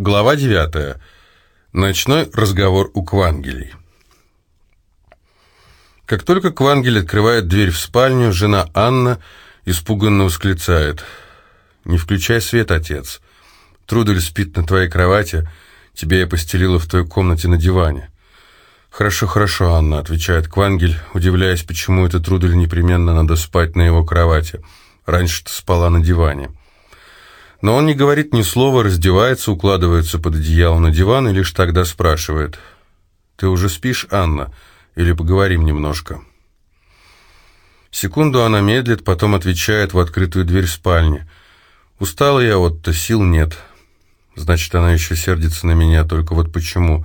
Глава 9. Ночной разговор у Квангелей. Как только Квангель открывает дверь в спальню, жена Анна испуганно восклицает. «Не включай свет, отец. Трудель спит на твоей кровати. Тебя я постелила в той комнате на диване». «Хорошо, хорошо, Анна», — отвечает Квангель, удивляясь, почему это Трудель непременно надо спать на его кровати. Раньше-то спала на диване. Но он не говорит ни слова, раздевается, укладывается под одеяло на диван и лишь тогда спрашивает. «Ты уже спишь, Анна? Или поговорим немножко?» Секунду она медлит, потом отвечает в открытую дверь спальни. «Устала я, вот-то сил нет». Значит, она еще сердится на меня, только вот почему,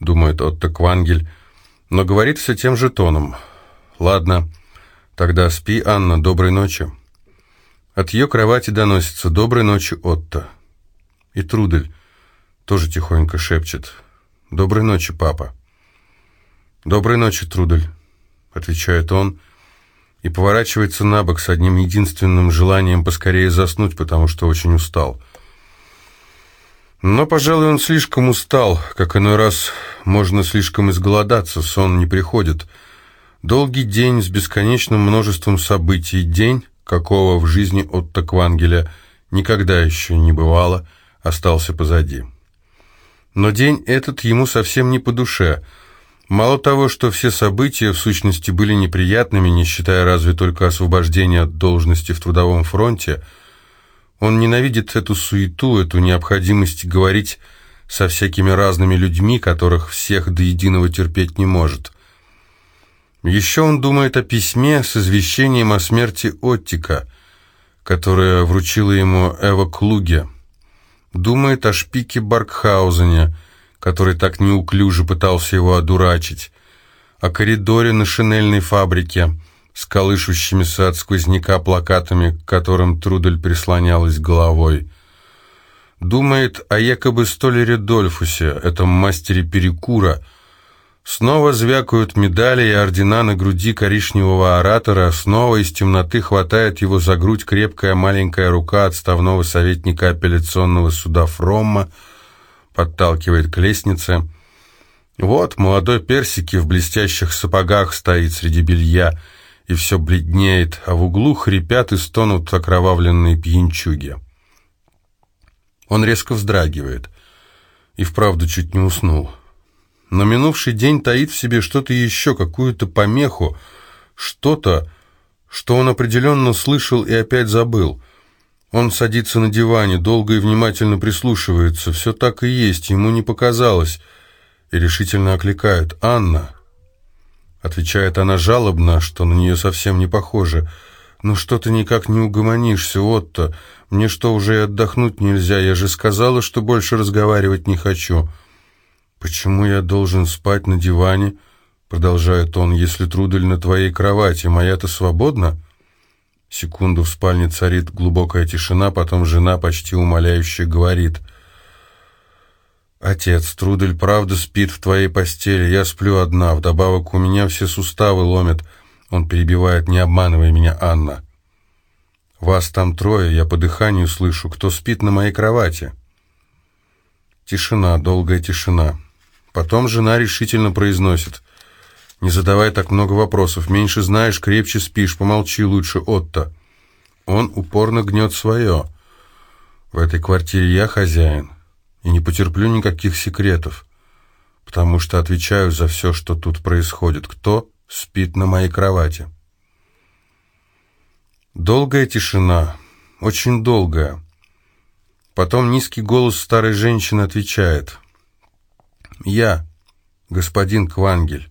думает Отто Квангель, но говорит все тем же тоном. «Ладно, тогда спи, Анна, доброй ночи». От ее кровати доносится «Доброй ночи, Отто». И Трудель тоже тихонько шепчет «Доброй ночи, папа». «Доброй ночи, Трудель», — отвечает он, и поворачивается на бок с одним единственным желанием поскорее заснуть, потому что очень устал. Но, пожалуй, он слишком устал, как иной раз можно слишком изголодаться, сон не приходит. Долгий день с бесконечным множеством событий, день какого в жизни Отто Квангеля никогда еще не бывало, остался позади. Но день этот ему совсем не по душе. Мало того, что все события в сущности были неприятными, не считая разве только освобождения от должности в трудовом фронте, он ненавидит эту суету, эту необходимость говорить со всякими разными людьми, которых всех до единого терпеть не может. Еще он думает о письме с извещением о смерти Оттика, которое вручила ему Эва Клуге. Думает о шпике Баркхаузене, который так неуклюже пытался его одурачить, о коридоре на шинельной фабрике с колышущимися от сквозняка плакатами, к которым Трудель прислонялась головой. Думает о якобы столере Дольфусе, этом мастере перекура, Снова звякают медали и ордена на груди коричневого оратора, снова из темноты хватает его за грудь крепкая маленькая рука отставного советника апелляционного суда Фромма, подталкивает к лестнице. Вот молодой персики в блестящих сапогах стоит среди белья, и все бледнеет, а в углу хрипят и стонут окровавленные пьянчуги. Он резко вздрагивает и вправду чуть не уснул. Но минувший день таит в себе что-то еще, какую-то помеху, что-то, что он определенно слышал и опять забыл. Он садится на диване, долго и внимательно прислушивается. Все так и есть, ему не показалось. И решительно окликает «Анна». Отвечает она жалобно, что на нее совсем не похоже. «Ну что ты никак не угомонишься, Отто? Мне что, уже и отдохнуть нельзя? Я же сказала, что больше разговаривать не хочу». «Почему я должен спать на диване?» Продолжает он, «если Трудель на твоей кровати, моя-то свободна?» Секунду в спальне царит глубокая тишина, потом жена почти умоляюще говорит. «Отец, Трудель правда спит в твоей постели, я сплю одна, вдобавок у меня все суставы ломят». Он перебивает, «Не обманывай меня, Анна». «Вас там трое, я по дыханию слышу, кто спит на моей кровати?» Тишина, долгая тишина. Потом жена решительно произносит. «Не задавай так много вопросов. Меньше знаешь, крепче спишь. Помолчи лучше, Отто». Он упорно гнет свое. В этой квартире я хозяин и не потерплю никаких секретов, потому что отвечаю за все, что тут происходит. Кто спит на моей кровати? Долгая тишина, очень долгая. Потом низкий голос старой женщины отвечает. «Я, господин Квангель.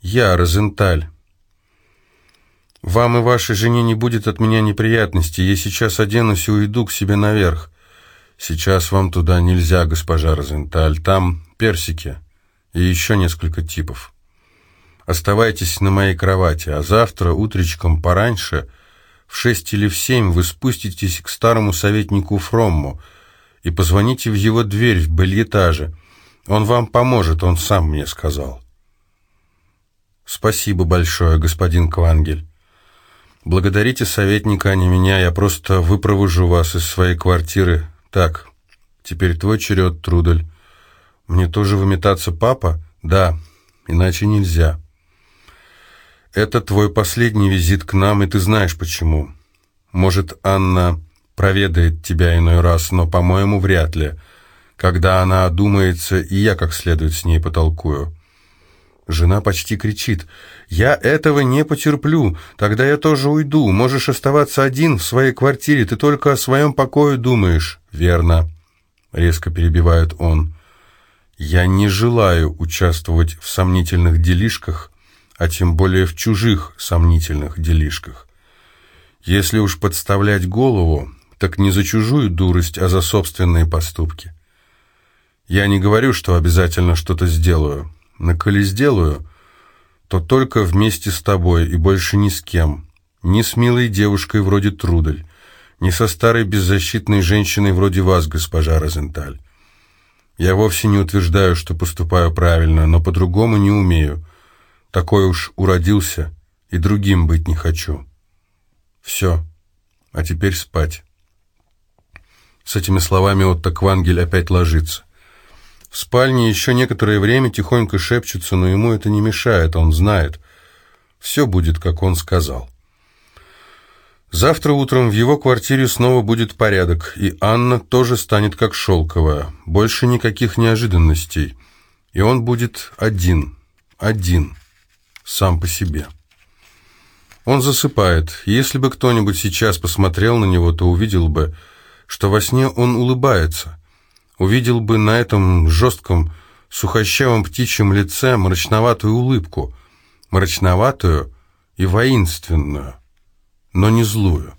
Я, Розенталь. Вам и вашей жене не будет от меня неприятностей. Я сейчас оденусь и уйду к себе наверх. Сейчас вам туда нельзя, госпожа Розенталь. Там персики и еще несколько типов. Оставайтесь на моей кровати, а завтра утречком пораньше, в шесть или в семь, вы спуститесь к старому советнику Фромму и позвоните в его дверь в бельетаже — он вам поможет, он сам мне сказал. Спасибо большое, господин Квангель. Благодарите советника, а не меня, я просто выпровожу вас из своей квартиры. Так, Теперь твой черед, Трудель. Мне тоже выметаться, папа? Да, иначе нельзя. Это твой последний визит к нам, и ты знаешь почему. Может, Анна проведает тебя иной раз, но, по-моему, вряд ли. Когда она одумается, и я как следует с ней потолкую. Жена почти кричит. «Я этого не потерплю. Тогда я тоже уйду. Можешь оставаться один в своей квартире. Ты только о своем покое думаешь». «Верно», — резко перебивает он. «Я не желаю участвовать в сомнительных делишках, а тем более в чужих сомнительных делишках. Если уж подставлять голову, так не за чужую дурость, а за собственные поступки. Я не говорю, что обязательно что-то сделаю». Но коли сделаю, то только вместе с тобой и больше ни с кем. Ни с милой девушкой вроде Трудель, ни со старой беззащитной женщиной вроде вас, госпожа Розенталь. Я вовсе не утверждаю, что поступаю правильно, но по-другому не умею. Такой уж уродился, и другим быть не хочу. Все. А теперь спать. С этими словами Отто Квангель опять ложится. В спальне еще некоторое время тихонько шепчутся, но ему это не мешает, он знает. Все будет, как он сказал. Завтра утром в его квартире снова будет порядок, и Анна тоже станет как шелковая. Больше никаких неожиданностей. И он будет один, один, сам по себе. Он засыпает. Если бы кто-нибудь сейчас посмотрел на него, то увидел бы, что во сне он улыбается увидел бы на этом жестком, сухощавом птичьем лице мрачноватую улыбку, мрачноватую и воинственную, но не злую.